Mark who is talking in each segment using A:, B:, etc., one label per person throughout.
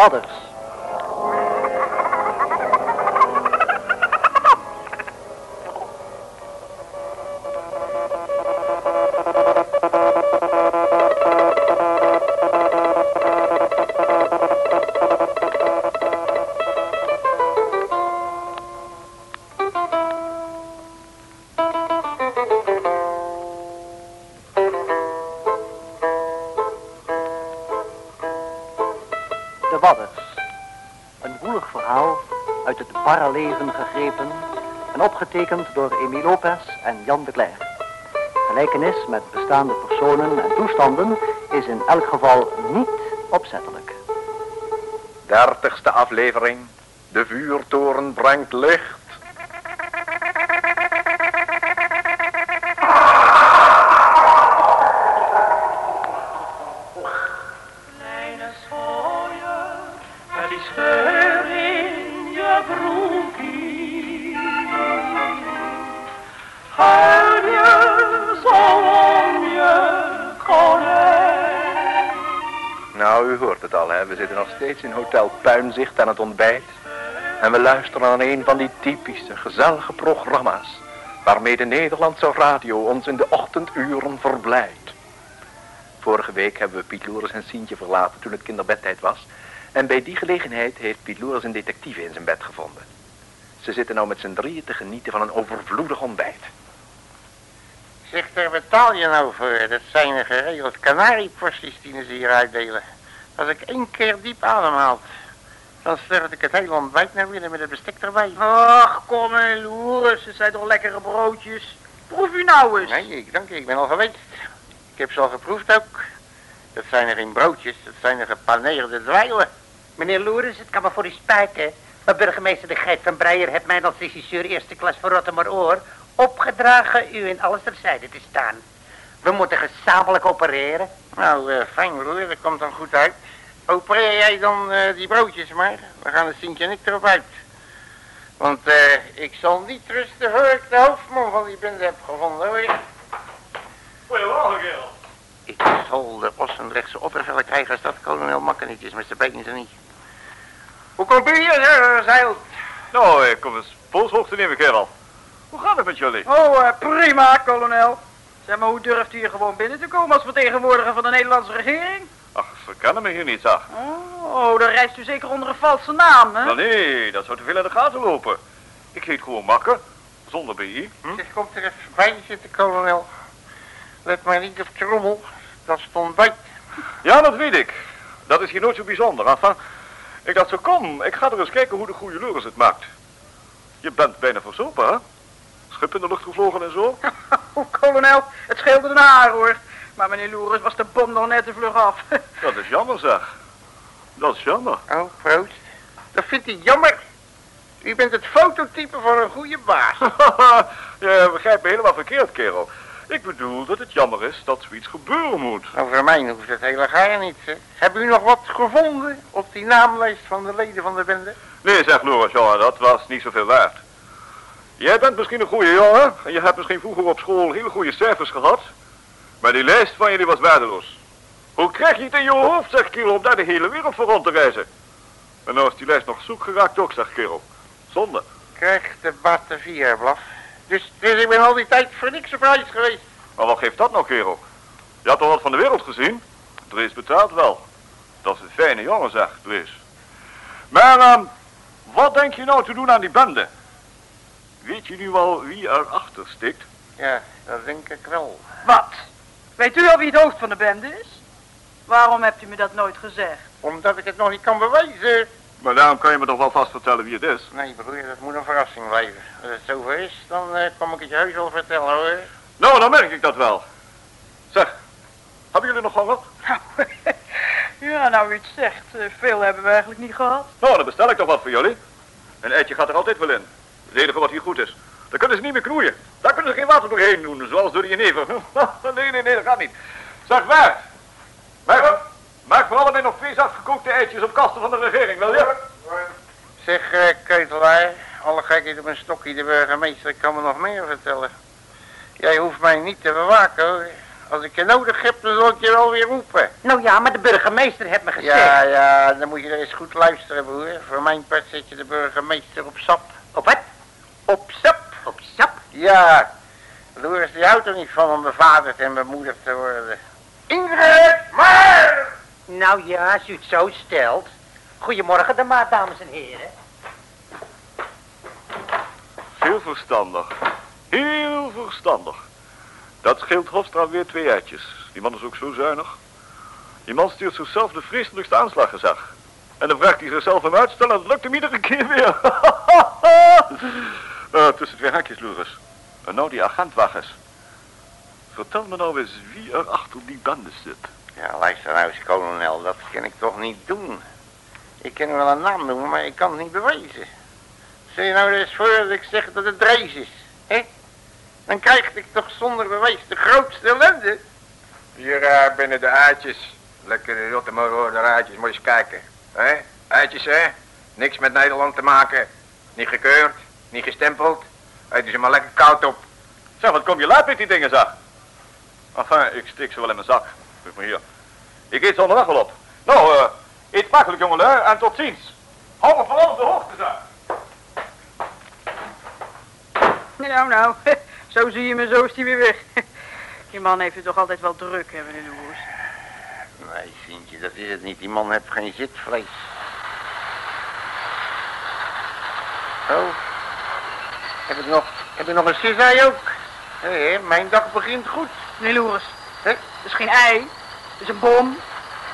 A: Wadders. Een woelig verhaal uit het barre leven gegrepen en opgetekend door Emile Lopez en Jan de Cler. Gelijkenis met bestaande personen en toestanden is in elk geval niet opzettelijk.
B: Dertigste aflevering. De vuurtoren brengt licht. We zitten nog steeds in Hotel Puinzicht aan het ontbijt. En we luisteren aan een van die typische, gezellige programma's... waarmee de Nederlandse radio ons in de ochtenduren verblijdt. Vorige week hebben we Piet Loeres en Sientje verlaten toen het kinderbedtijd was... en bij die gelegenheid heeft Piet Loeres een detectieve in zijn bed gevonden. Ze zitten nou met z'n drieën te genieten van een overvloedig ontbijt.
C: Zeg, daar betaal je nou voor. Dat zijn er geregeld kanarieporties die ze hier uitdelen. Als ik één keer diep ademhaal, dan sterf ik het hele ontbijt naar binnen met het bestek erbij.
D: Ach, kom en loeren, het zijn toch lekkere broodjes. Proef u nou eens.
C: Nee, ik dank je, ik ben al geweest. Ik heb ze al geproefd ook. Dat zijn er geen broodjes, dat zijn er gepaneerde dweilen.
E: Meneer Loerens, het kan me voor u spijten. Maar burgemeester de Geit van Breier heeft mij als regisseur eerste klas voor Rotterdam Oor opgedragen u in alles terzijde te staan. We moeten gezamenlijk opereren.
C: Nou, eh, fijn broer, dat komt dan goed uit. Opereer jij dan eh, die broodjes maar. We gaan het Sintje en ik erop uit. Want eh, ik zal niet rusten voor ik de hoofdman van die bende heb gevonden hoor.
F: Goedemorgen, kerel.
C: Ik zal de Ossendrechtse oppervellen krijgen als dat kolonel Makkenietjes met zijn benen en niet. Hoe komt u hier, uh, Zeilt?
G: Nou, ik kom eens polshoog te nemen, kerel. Hoe gaat het met jullie?
D: Oh, prima, kolonel. Zeg maar, hoe durft u hier gewoon binnen te komen als vertegenwoordiger van de Nederlandse regering?
G: Ach, ze kennen me hier niet, zag.
D: Oh, dan reist u zeker onder een valse naam, hè?
G: Nou nee, dat zou te veel in de gaten lopen. Ik heet gewoon Makker, zonder BI. Hm?
C: Zeg, komt er even bij zitten, kolonel. Let maar niet op trommel. Dat stond bij.
G: Ja, dat weet ik. Dat is hier nooit zo bijzonder, enfin. Ik dacht zo, kom, ik ga er eens kijken hoe de goede Loris het maakt. Je bent bijna verzopen, hè? Schip in de lucht gevlogen en zo.
D: Oh, kolonel, het scheelde een haar, hoor. Maar meneer Loeres was de bom nog net te vlug af.
G: Dat is jammer, zeg. Dat is jammer.
C: Oh, proost. Dat vindt hij jammer. U bent het fototype voor een goede baas.
G: je begrijpt me helemaal verkeerd, kerel. Ik bedoel dat het jammer is dat zoiets gebeuren moet.
C: Over mij hoeft het hele gaar niet, hè. Hebben u nog wat gevonden op die naamlijst van de leden van de bende?
G: Nee, zegt Loris, jongen, dat was niet zoveel waard. Jij bent misschien een goede jongen en je hebt misschien vroeger op school hele goede cijfers gehad. Maar die lijst van jullie was waardeloos. Hoe krijg je het in je hoofd, zeg kerel, om daar de hele wereld voor rond te reizen? En nou is die lijst nog zoek geraakt ook, zeg kerel. Zonde.
C: Krijg de Batavia, blaf. Dus, dus ik ben al die tijd voor niks op reis geweest.
G: Maar wat geeft dat nou, kerel? Je had toch wat van de wereld gezien? Drees betaalt wel. Dat is een fijne jongen, zeg, Drees. Maar, ehm, wat denk je nou te doen aan die bende? Weet je nu wel wie erachter stikt?
C: Ja, dat denk ik wel.
D: Wat? Weet u al wie het hoofd van de bende is? Waarom hebt u me dat nooit gezegd?
C: Omdat ik het nog niet kan bewijzen.
G: Maar daarom kan je me toch wel vast vertellen wie het is.
C: Nee, broer, dat moet een verrassing blijven. Als het zover is, dan eh, kom ik het je heus wel vertellen, hoor.
G: Nou, dan merk ik dat wel. Zeg, hebben jullie nog honger?
D: ja, nou u het zegt. eh, Veel hebben we eigenlijk niet gehad.
G: Nou, dan bestel ik toch wat voor jullie. Een eitje gaat er altijd wel in. Het enige wat hier goed is. Dan kunnen ze niet meer knoeien. Daar kunnen ze geen water doorheen doen, zoals door de jenever. nee, nee, nee, dat gaat niet. Zeg, Bert. Bert, maak voor allebei nog twee zachtgekookte eitjes op kasten van de regering, wil je?
C: Zeg, eh, keutelaar, alle gekheid op een stokje, de burgemeester kan me nog meer vertellen. Jij hoeft mij niet te bewaken, hoor. Als ik je nodig heb, dan zal ik je wel weer roepen.
E: Nou ja, maar de burgemeester heeft me gezegd.
C: Ja, ja, dan moet je er eens goed luisteren, broer. Voor mijn part zet je de burgemeester op sap.
E: Op wat?
C: Op sap?
E: Op sap?
C: Ja. Loris, die houdt er niet van om bevaderd en bemoedigd te worden. Ingrid, maar!
E: Nou ja, als u het zo stelt. Goedemorgen dan maar, dames en heren.
G: Heel verstandig. Heel verstandig. Dat scheelt Hofstra weer twee eitjes. Die man is ook zo zuinig. Die man stuurt zichzelf de vreselijkste aanslaggezag. En dan vraagt hij zichzelf hem uitstellen en dat lukt hem iedere keer weer. Eh, tussen twee haakjes, Loris. En nou die agentwagens. Vertel me nou eens wie er achter die bende zit.
C: Ja, luister nou eens, kolonel, dat kan ik toch niet doen. Ik kan wel een naam noemen, maar ik kan het niet bewijzen. Stel je nou eens voor dat ik zeg dat het Drees is, hè? Dan krijg ik toch zonder bewijs de grootste ellende.
B: Hier eh, binnen de eitjes. Lekker de Rotterdam eitjes, moet je eens kijken. hè? Eitjes, hè? Niks met Nederland te maken. Niet gekeurd, niet gestempeld. Eten ze maar lekker koud op.
G: Zeg, wat kom je laat met die dingen, zeg? Enfin, ik steek ze wel in mijn zak. Kijk maar hier. Ik eet ze onderweg wel op. Nou, eh, eet smakelijk, jongelui, en tot ziens. Hou me vooral op de hoogte, zeg.
D: Nou, nou, zo zie je me, zo is hij weer weg. Die man heeft het toch altijd wel druk, hè, meneer de Woers.
C: Nee, Sintje, dat is het niet. Die man heeft geen zitvlees. Oh. Heb ik nog, heb ik nog een cizai ook? Hé, mijn dag begint goed.
D: Meneer Loeres,
C: Hè?
D: dat is geen ei, dat is een bom.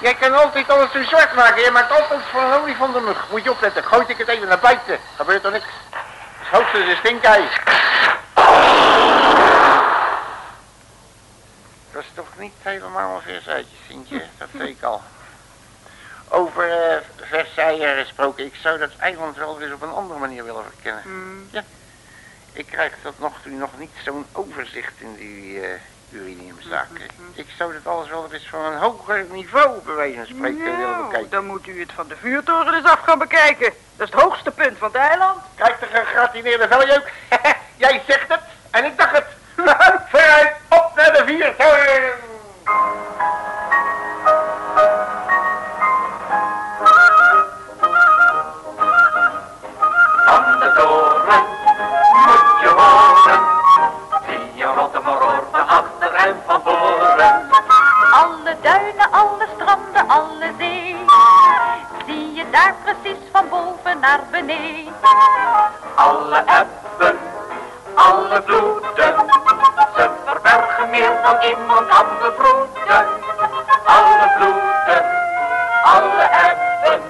C: Jij kan altijd alles zo zwart maken. Je maakt altijd van een olifantenmug. Moet je opletten. Gooi ik het even naar buiten. Gebeurt er niks. Het hoogste is een stinkei. Dat is toch niet helemaal een versuitje, Sintje. Dat zei ik al. Over eh Versailles gesproken. Ik zou dat eiland wel eens op een andere manier willen verkennen.
D: Hmm.
C: Ik krijg tot nog toe nog niet zo'n overzicht in die eh uraniumzaken. Ik zou dat alles wel eens van een hoger niveau, bij wijze van spreken, willen
D: Nou,
C: bekijken.
D: dan moet u het van de vuurtoren eens af gaan bekijken. Dat is het hoogste punt van het eiland.
C: Kijk de gegratineerde veljeuk. Jij zegt het en ik dacht het. Vooruit, op naar de viertoren.
H: Daar precies van boven naar beneden.
F: Alle ebben, alle vloeden. Ze verbergen meer dan iemand bevroeden. Alle vloeden, alle ebben.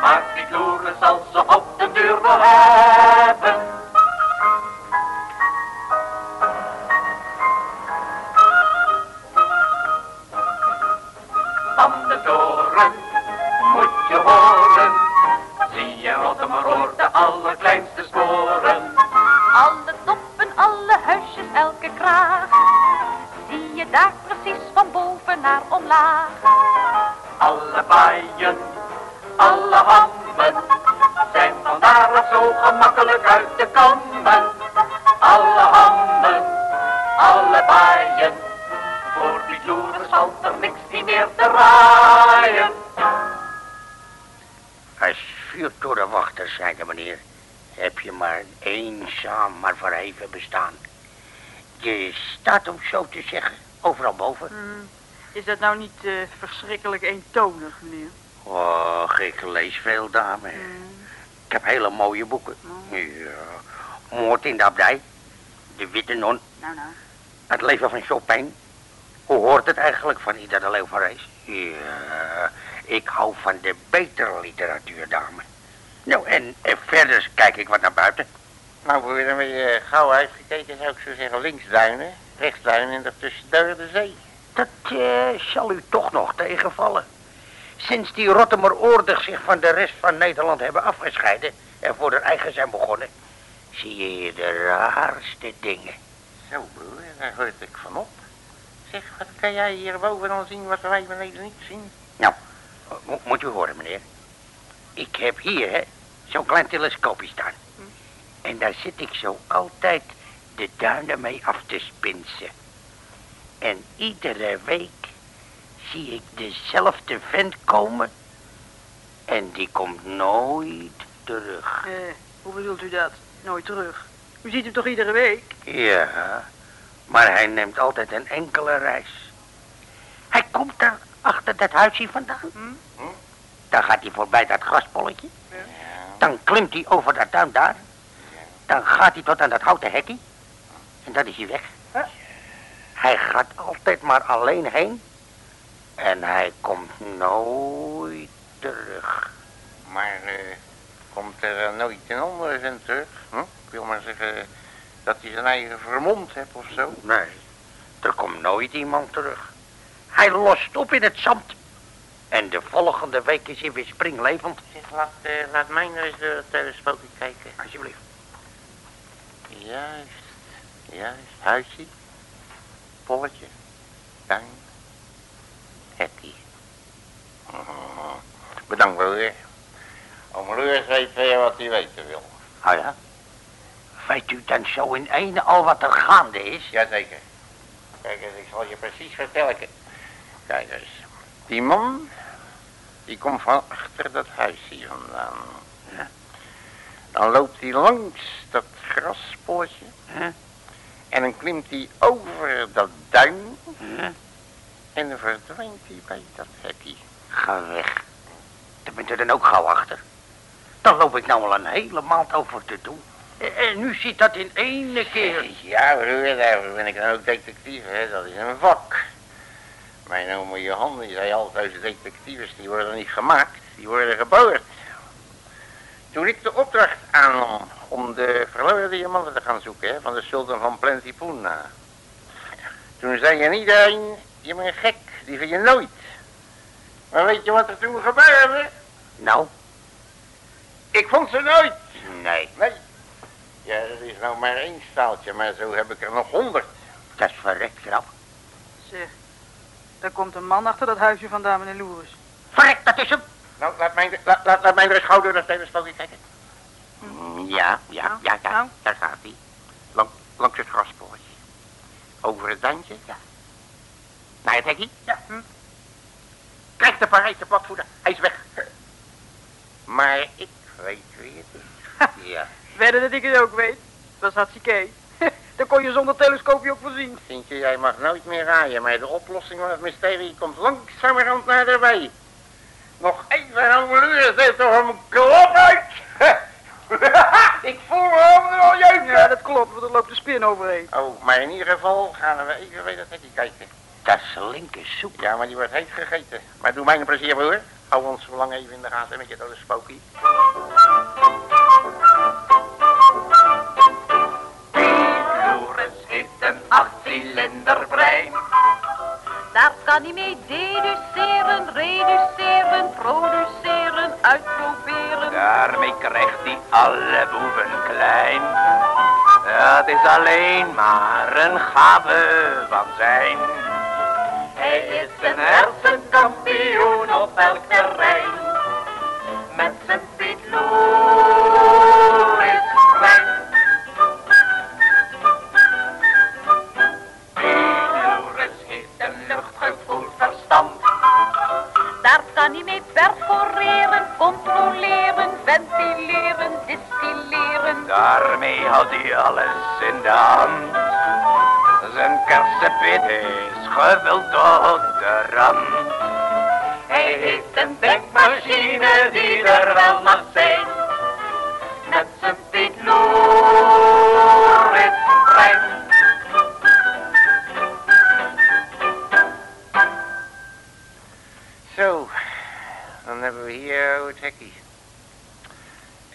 F: Maar die vloeren zal ze op de duur wel. Je Rotterdam de allerkleinste sporen.
H: Alle toppen, alle huisjes, elke kraag. Zie je daar precies van boven naar omlaag.
F: Alle baaien, alle hammen zijn vandaar zo gemakkelijk uit te kammen. Alle hammen, alle baaien, voor die vloeren zal er niks niet meer te raaien.
E: Vuurtorenwachter, zei de meneer, heb je maar een eenzaam maar verheven bestaan. Je staat, om zo te zeggen, overal boven.
D: Hmm. Is dat nou niet eh, verschrikkelijk eentonig, meneer?
E: Och, ik lees veel, dame. Ik heb hele mooie boeken. Ja, Moord in de abdij, De Witte Non,
D: Nou, nou.
E: Het leven van Chopin. Hoe hoort het eigenlijk van Ida de Leeuw van? Ja, ik hou van de betere literatuur, dame. Nou, en, en verder kijk ik wat naar buiten.
C: Nou, voor je weer eh, gauw uitgekeken zou ik zo zeggen linksduinen, rechtsduinen en daartussendoor de zee.
E: Dat eh, zal u toch nog tegenvallen. Sinds die Rottemer zich van de rest van Nederland hebben afgescheiden en voor hun eigen zijn begonnen, zie je hier de raarste dingen.
C: Zo broer, daar hoort ik van op. Zeg, wat kan jij hierboven dan zien wat wij beneden niet zien?
E: Nou, mo- moet u horen, meneer. Ik heb hier, hè, zo'n klein telescoopje staan. En daar zit ik zo altijd de duinen mee af te spinsen. En iedere week zie ik dezelfde vent komen. En die komt nooit terug.
D: Eh, hoe bedoelt u dat? Nooit terug. U ziet hem toch iedere week?
E: Ja, maar hij neemt altijd een enkele reis. Hij komt daar achter dat huisje vandaan.
D: Hm?
E: Dan gaat hij voorbij dat graspolletje. Dan klimt hij over dat duin daar. Dan gaat hij tot aan dat houten hekkie. En dan is hij weg. Hij gaat altijd maar alleen heen. En hij komt nooit terug.
C: Maar eh, komt er eh, nooit een andere vent terug? Hm? Ik wil maar zeggen dat hij zijn eigen vermomd hebt of zo.
E: Nee, er komt nooit iemand terug. Hij lost op in het zand. En de volgende week is hij weer springlevend.
C: Zeg, laat, eh, laat mij nou eens door het telescoopje kijken.
E: Alsjeblieft.
C: Juist, juist. Huisje, polletje, tuin, hekkie. Oh, bedankt weer. Oom Leurs weet weer wat hij weten wil.
E: Ah ja? Weet u dan zo in ene al wat er gaande is?
C: Jazeker. Kijk eens, ik zal je precies vertellen. Kijk eens. Die man, die komt van achter dat huis hier vandaan.
E: Ja.
C: Dan loopt hij langs dat graspoortje. En dan klimt hij over dat duin. En dan verdwijnt hij bij dat hekkie.
E: Ga weg. Daar bent u dan ook gauw achter. Dan loop ik nou al een hele maand over te doen. En, nu zit dat in ene keer.
C: Ja, broer, daarvoor ben ik dan ook detectief, hè. Dat is een vak. Mijn oma Johan, die zei altijd, detectives, die worden niet gemaakt, die worden geboren. Toen ik de opdracht aannam om de verloren diamanten te gaan zoeken, hè, van de sultan van Plentipuna. Toen zei je iedereen, je bent gek, die vind je nooit. Maar weet je wat er toen gebeurde?
E: Nou,
C: Ik vond ze nooit.
E: nee,
C: Nee. Ja, dat is nou maar één staaltje, maar zo heb ik er nog honderd.
E: dat is verrekt grap.
D: Zeg, daar komt een man achter dat huisje vandaan, meneer Loeris.
E: Verrekt, dat is hem.
C: Nou, laat mij, laat, laat, laat mij er eens gauw door dat telescoopje kijken.
E: Mm, Ja, ja, ja, ja,
D: Nou.
E: daar gaat hij.
C: Lang, langs het graspoortje. Over het duintje. Ja. Naar het hekkie. Ja. Hm. Krijg de Parijse platvoeder. Hij is weg. Maar ik weet wie het is. ja.
D: Wedden dat ik het ook weet. Dat is hartstikke. Daar kon je zonder telescoopje ook voorzien.
C: Sintje, jij mag nooit meer raaien, maar de oplossing van het mysterie komt langzamerhand naderbij. Nog even een luur, zet toch een klop uit. ik voel me overal jeuken.
D: Ja, dat klopt, want er loopt de spin overheen.
C: Oh, maar in ieder geval gaan we even weer dat hekkie kijken.
E: Dat is linkersoep.
C: Ja, maar die wordt heet gegeten. Maar doe mij een plezier, broer. Hou ons zo lang even in de gaten met je telescoopje.
F: Loris brein.
H: Daar kan hij mee deduceren, reduceren, produceren, uitproberen.
F: Daarmee krijgt hij alle boeven klein. Het is alleen maar een gave van zijn. Hij is een hersenkampioen op elk terrein. Met zijn Piet Daarmee houdt hij alles in de hand. Zijn kersenpit is gevuld tot de rand. Hij heeft een denkmachine die er wel mag zijn.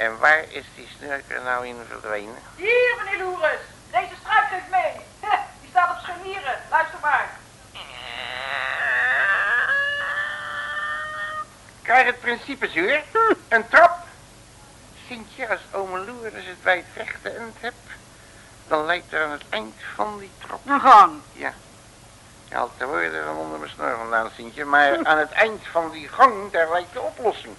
C: En waar is die snurker nou in verdwenen?
D: Hier, meneer Loeris. Deze struikneus mee. Die staat op scharnieren. Luister maar.
C: Krijg het principe, zuur. Een trap. Sintje, als ome Loeris het bij het rechte eind hebt, dan lijkt er aan het eind van die trap.
D: Een gang.
C: Ja. Je haalt de woorden van onder mijn snor vandaan, Sintje. Maar aan het eind van die gang, daar lijkt de oplossing.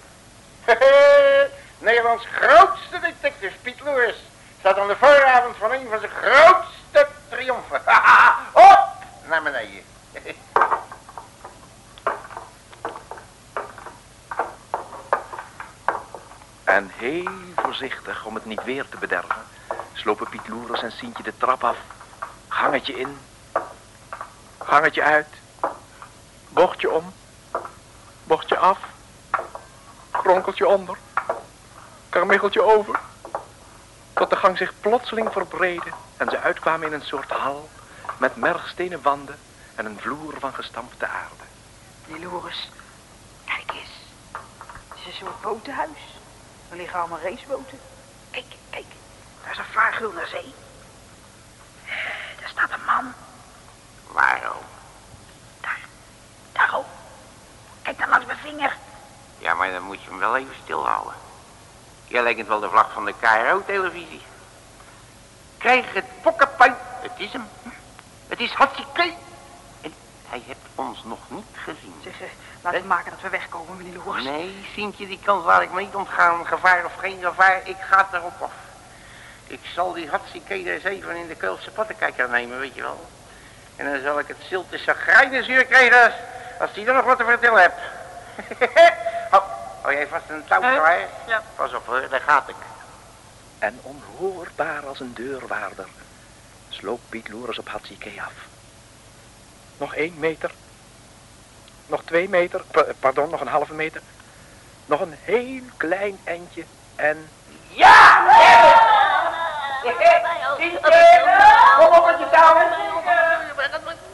C: Nederlands grootste detective, Piet Lewis, staat aan de vooravond van een van zijn grootste triomfen. Op naar beneden.
B: En heel voorzichtig, om het niet weer te bederven, slopen Piet Loeres en Sintje de trap af. Gangetje in, gangetje uit, bochtje om, bochtje af, kronkeltje onder, Karmicheltje over. Tot de gang zich plotseling verbreedde en ze uitkwamen in een soort hal met mergstenen wanden en een vloer van gestampte aarde.
D: Die Loris, kijk eens. Het is een soort botenhuis. Er liggen allemaal raceboten. Kijk, kijk. Daar is een vaargul naar zee. Daar staat een man.
C: Waarom?
D: Daar. Daarop. Kijk dan langs mijn vinger.
C: Ja, maar dan moet je hem wel even stilhouden. Jij lijkt wel de vlag van de KRO-televisie. Krijg het pokkenpijn. Het is hem. Het is Hatsike. En hij heeft ons nog niet gezien.
D: Zeg, eh, laten we maken dat we wegkomen, meneer Loris.
C: Nee, Sintje, die kans laat ik me niet ontgaan. Gevaar of geen gevaar, ik ga erop af. Ik zal die Hatsike er eens even in de Keulse pottenkijker nemen, weet je wel. En dan zal ik het zilte chagrijnenzuur krijgen als, als die er nog wat te vertellen hebt. oh, jij vast een touw klaar?
D: Ja.
C: Pas op hoor, daar gaat ik.
B: En onhoorbaar als een deurwaarder sloop Piet Loeres op Hatsike af. Nog één meter. Nog twee meter. Pa- Pardon, nog een halve meter. Nog een heel klein eindje. En
C: Kom op met je touwen.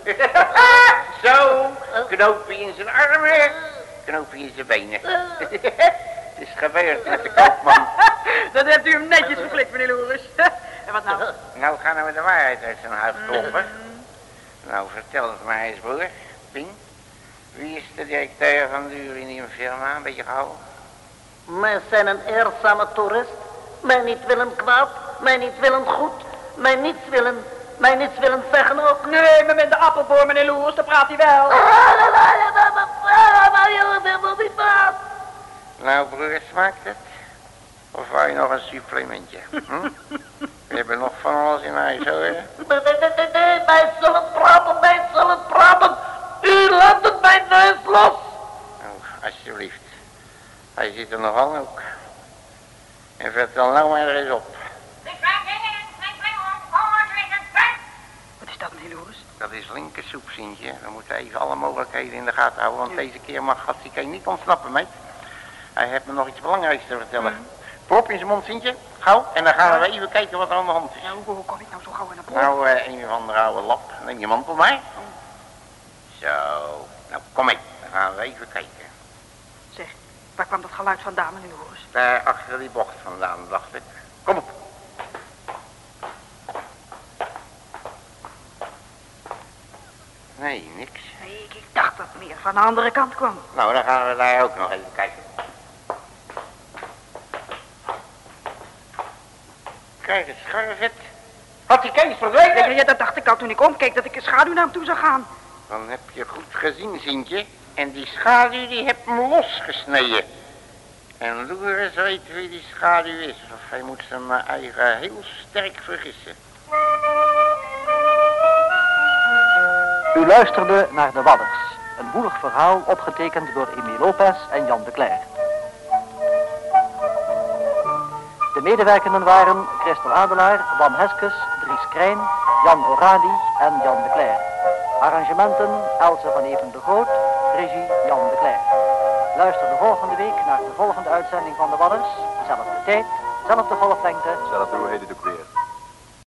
C: Zo, knoopje in zijn armen, knoopje in zijn benen. Het is gebeurd met de koopman.
D: Dat hebt u hem netjes geflikt, meneer Loris. en wat nou?
C: Nou gaan we de waarheid uit zijn huid kloppen. Nou, vertel het maar eens, broer. Pien, wie is de directeur van de uraniumfirma? Een beetje gauw.
I: Wij zijn een eerzame toerist. Mij niet willen kwaad, mij niet willen goed, mij niets willen, mij niets willen zeggen ook.
D: Nee, maar met de appelboor, meneer Loers, daar praat hij wel.
C: Nou, broer, smaakt het? Of wou je nog een supplementje? Hm? We hebben nog van alles in huis, hoor.
I: Wij zullen praten, wij zullen praten. U laat het mijn neus los.
C: Nou, alsjeblieft. Hij zit er nogal ook. En vertel nou maar eens op.
D: Dat
C: is linkersoep, Sintje. We moeten even alle mogelijkheden in de gaten houden, want deze keer mag Gatsike niet ontsnappen, meid. Hij heeft me nog iets belangrijks te vertellen. Prop in zijn mond, Sintje. Gauw. En dan gaan we even kijken wat er aan de hand is.
D: Nou, hoe, hoe kom ik nou zo gauw in de prop?
C: Nou, eh, een of andere oude lap. Neem je mantel maar. Zo. Nou, kom mee. Dan gaan we even kijken.
D: Zeg, waar kwam dat geluid vandaan, meneer Loers?
C: Daar achter die bocht vandaan, dacht ik. Kom op. Nee, niks.
D: Nee, ik, ik dacht dat het meer van de andere kant kwam.
C: Nou, dan gaan we daar ook nog even kijken. Kijk eens, scharvet. Had die Kees verdwenen?
D: Ja, dat dacht ik al toen ik omkeek, dat ik een schaduw naar hem toe zou gaan.
C: Dan heb je goed gezien, Sintje. En die schaduw, die heb hem losgesneden. En Loeres weet wie die schaduw is. Of hij moet zijn eigen heel sterk vergissen.
A: U luisterde naar De Wadders. Een woelig verhaal opgetekend door Emile Lopez en Jan de Cler. De medewerkenden waren Christel Adelaar, Wam Heskes, Dries Krijn, Jan Oradi en Jan de Cler. Arrangementen Else van Even de Groot, regie Jan de Cler. Luister de volgende week naar de volgende uitzending van De Wadders. Zelfde tijd, zelfde golflengte.
G: Zelfde hoe heet het ook?